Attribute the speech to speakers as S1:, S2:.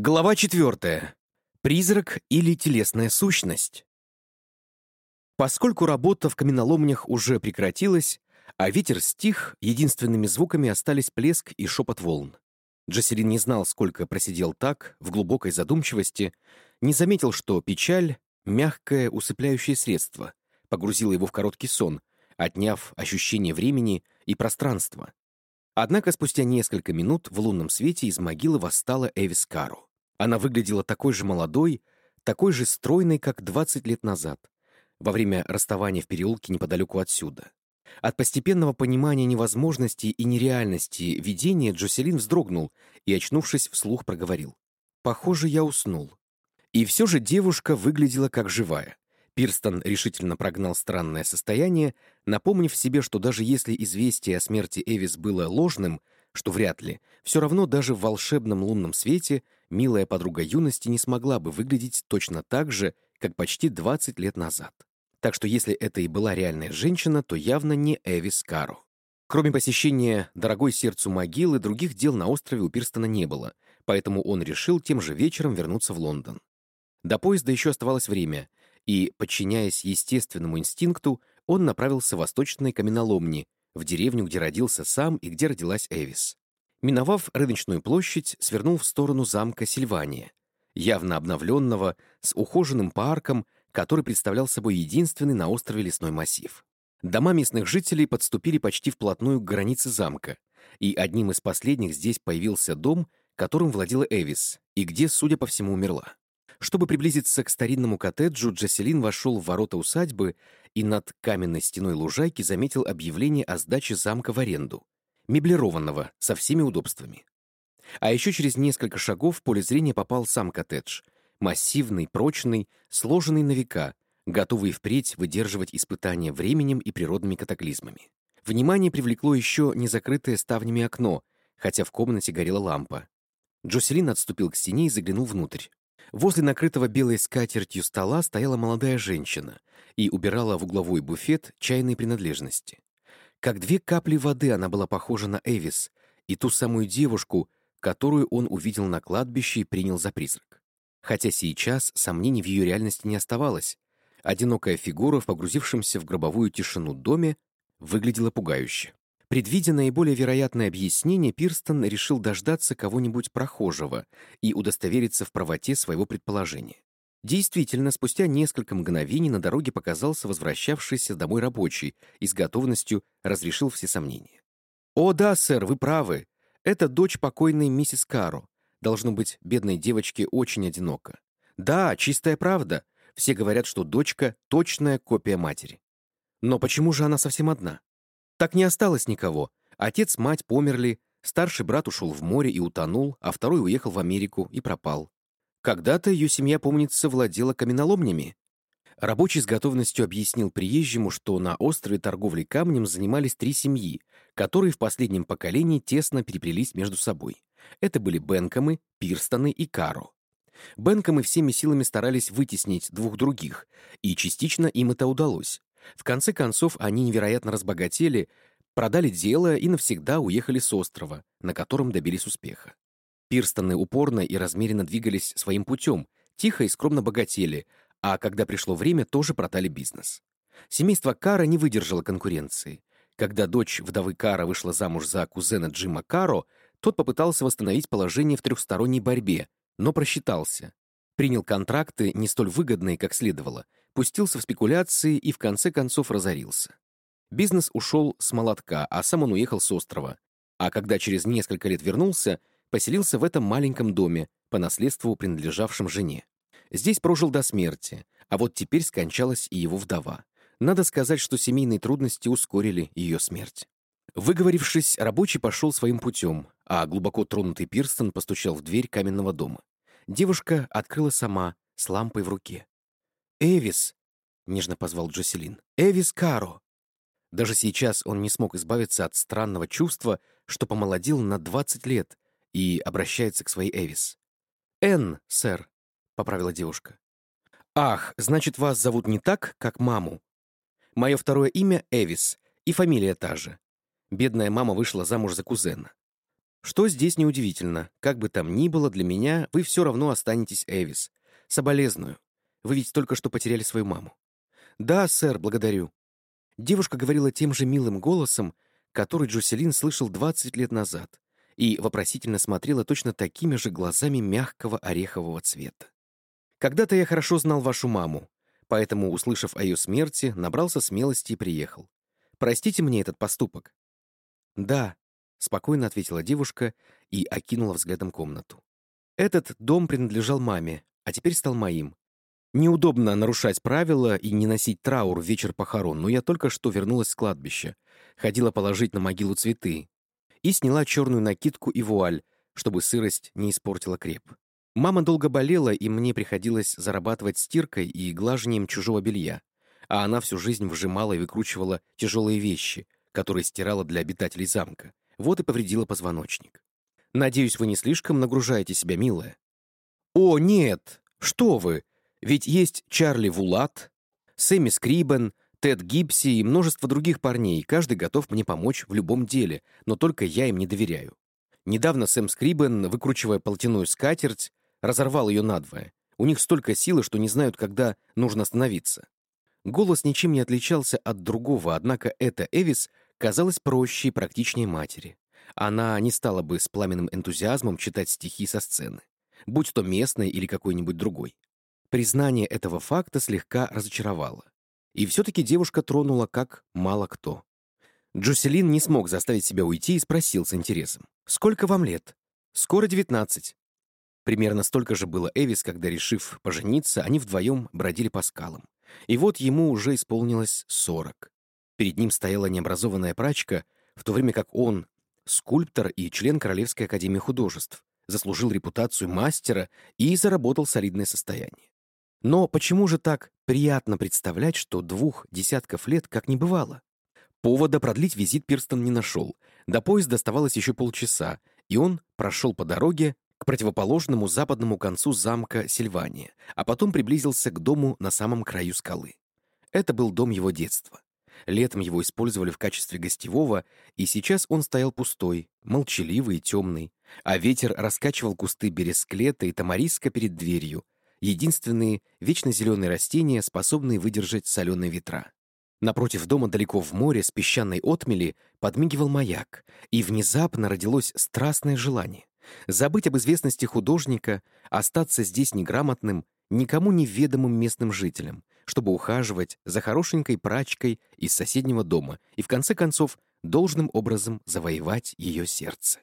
S1: Глава четвертая. Призрак или телесная сущность. Поскольку работа в каменоломнях уже прекратилась, а ветер стих, единственными звуками остались плеск и шепот волн. Джаселин не знал, сколько просидел так, в глубокой задумчивости, не заметил, что печаль — мягкое усыпляющее средство, погрузила его в короткий сон, отняв ощущение времени и пространства. Однако спустя несколько минут в лунном свете из могилы восстала Эвис Кару. Она выглядела такой же молодой, такой же стройной, как 20 лет назад, во время расставания в переулке неподалеку отсюда. От постепенного понимания невозможности и нереальности видения Джоселин вздрогнул и, очнувшись, вслух проговорил. «Похоже, я уснул». И все же девушка выглядела как живая. Пирстон решительно прогнал странное состояние, напомнив себе, что даже если известие о смерти Эвис было ложным, что вряд ли, все равно даже в волшебном лунном свете милая подруга юности не смогла бы выглядеть точно так же, как почти 20 лет назад. Так что если это и была реальная женщина, то явно не Эвис Каро. Кроме посещения дорогой сердцу могилы, других дел на острове у Пирстона не было, поэтому он решил тем же вечером вернуться в Лондон. До поезда еще оставалось время, и, подчиняясь естественному инстинкту, он направился в восточные каменоломни, в деревню, где родился сам и где родилась Эвис. Миновав рыночную площадь, свернул в сторону замка Сильвания, явно обновленного, с ухоженным парком, который представлял собой единственный на острове лесной массив. Дома местных жителей подступили почти вплотную к границе замка, и одним из последних здесь появился дом, которым владела Эвис, и где, судя по всему, умерла. Чтобы приблизиться к старинному коттеджу, Джаселин вошел в ворота усадьбы и над каменной стеной лужайки заметил объявление о сдаче замка в аренду меблированного, со всеми удобствами. А еще через несколько шагов в поле зрения попал сам коттедж. Массивный, прочный, сложенный на века, готовый впредь выдерживать испытания временем и природными катаклизмами. Внимание привлекло еще незакрытое ставнями окно, хотя в комнате горела лампа. Джоселин отступил к стене и заглянул внутрь. Возле накрытого белой скатертью стола стояла молодая женщина и убирала в угловой буфет чайные принадлежности. Как две капли воды она была похожа на Эвис и ту самую девушку, которую он увидел на кладбище и принял за призрак. Хотя сейчас сомнений в ее реальности не оставалось. Одинокая фигура в погрузившемся в гробовую тишину доме выглядела пугающе. Предвидя наиболее вероятное объяснение, Пирстон решил дождаться кого-нибудь прохожего и удостовериться в правоте своего предположения. Действительно, спустя несколько мгновений на дороге показался возвращавшийся домой рабочий и с готовностью разрешил все сомнения. «О да, сэр, вы правы. Это дочь покойной миссис Каро. Должно быть, бедной девочке очень одиноко. Да, чистая правда. Все говорят, что дочка — точная копия матери. Но почему же она совсем одна? Так не осталось никого. Отец, мать померли, старший брат ушел в море и утонул, а второй уехал в Америку и пропал. Когда-то ее семья, помнится, владела каменоломнями. Рабочий с готовностью объяснил приезжему, что на острове торговли камнем занимались три семьи, которые в последнем поколении тесно переплелись между собой. Это были Бенкомы, Пирстоны и Каро. Бенкомы всеми силами старались вытеснить двух других, и частично им это удалось. В конце концов, они невероятно разбогатели, продали дело и навсегда уехали с острова, на котором добились успеха. Пирстоны упорно и размеренно двигались своим путем, тихо и скромно богатели, а когда пришло время, тоже продали бизнес. Семейство Кара не выдержало конкуренции. Когда дочь вдовы Кара вышла замуж за кузена Джима Каро, тот попытался восстановить положение в трехсторонней борьбе, но просчитался. Принял контракты, не столь выгодные, как следовало, пустился в спекуляции и в конце концов разорился. Бизнес ушел с молотка, а сам он уехал с острова. А когда через несколько лет вернулся, поселился в этом маленьком доме, по наследству принадлежавшем жене. Здесь прожил до смерти, а вот теперь скончалась и его вдова. Надо сказать, что семейные трудности ускорили ее смерть. Выговорившись, рабочий пошел своим путем, а глубоко тронутый Пирстон постучал в дверь каменного дома. Девушка открыла сама, с лампой в руке. «Эвис!» — нежно позвал Джоселин. «Эвис Каро!» Даже сейчас он не смог избавиться от странного чувства, что помолодел на 20 лет и обращается к своей Эвис. «Энн, сэр», — поправила девушка. «Ах, значит, вас зовут не так, как маму. Мое второе имя — Эвис, и фамилия та же. Бедная мама вышла замуж за кузена. Что здесь неудивительно. Как бы там ни было, для меня вы все равно останетесь Эвис. Соболезную. Вы ведь только что потеряли свою маму. Да, сэр, благодарю. Девушка говорила тем же милым голосом, который Джуселин слышал 20 лет назад, и вопросительно смотрела точно такими же глазами мягкого орехового цвета. «Когда-то я хорошо знал вашу маму, поэтому, услышав о ее смерти, набрался смелости и приехал. Простите мне этот поступок». «Да», — спокойно ответила девушка и окинула взглядом комнату. «Этот дом принадлежал маме, а теперь стал моим. Неудобно нарушать правила и не носить траур в вечер похорон, но я только что вернулась с кладбища, ходила положить на могилу цветы и сняла черную накидку и вуаль, чтобы сырость не испортила креп. Мама долго болела, и мне приходилось зарабатывать стиркой и глажением чужого белья, а она всю жизнь вжимала и выкручивала тяжелые вещи, которые стирала для обитателей замка. Вот и повредила позвоночник. Надеюсь, вы не слишком нагружаете себя, милая. О, нет! Что вы! Ведь есть Чарли Вулат, Сэмми Скрибен, Тед Гибси и множество других парней, каждый готов мне помочь в любом деле, но только я им не доверяю. Недавно Сэм Скрибен, выкручивая полотяную скатерть, разорвал ее надвое. У них столько силы, что не знают, когда нужно остановиться. Голос ничем не отличался от другого, однако эта Эвис казалась проще и практичнее матери. Она не стала бы с пламенным энтузиазмом читать стихи со сцены, будь то местной или какой-нибудь другой. Признание этого факта слегка разочаровало. И все-таки девушка тронула как мало кто. Джуселин не смог заставить себя уйти и спросил с интересом. «Сколько вам лет?» «Скоро девятнадцать». Примерно столько же было Эвис, когда, решив пожениться, они вдвоем бродили по скалам. И вот ему уже исполнилось сорок. Перед ним стояла необразованная прачка, в то время как он, скульптор и член Королевской академии художеств, заслужил репутацию мастера и заработал солидное состояние. Но почему же так приятно представлять, что двух десятков лет как не бывало? Повода продлить визит Пирстон не нашел. До поезда оставалось еще полчаса, и он прошел по дороге к противоположному западному концу замка Сильвания, а потом приблизился к дому на самом краю скалы. Это был дом его детства. Летом его использовали в качестве гостевого, и сейчас он стоял пустой, молчаливый и темный, а ветер раскачивал кусты бересклета и тамариска перед дверью, единственные вечно зеленые растения, способные выдержать соленые ветра. Напротив дома далеко в море с песчаной отмели подмигивал маяк, и внезапно родилось страстное желание забыть об известности художника, остаться здесь неграмотным, никому неведомым местным жителям, чтобы ухаживать за хорошенькой прачкой из соседнего дома и, в конце концов, должным образом завоевать ее сердце.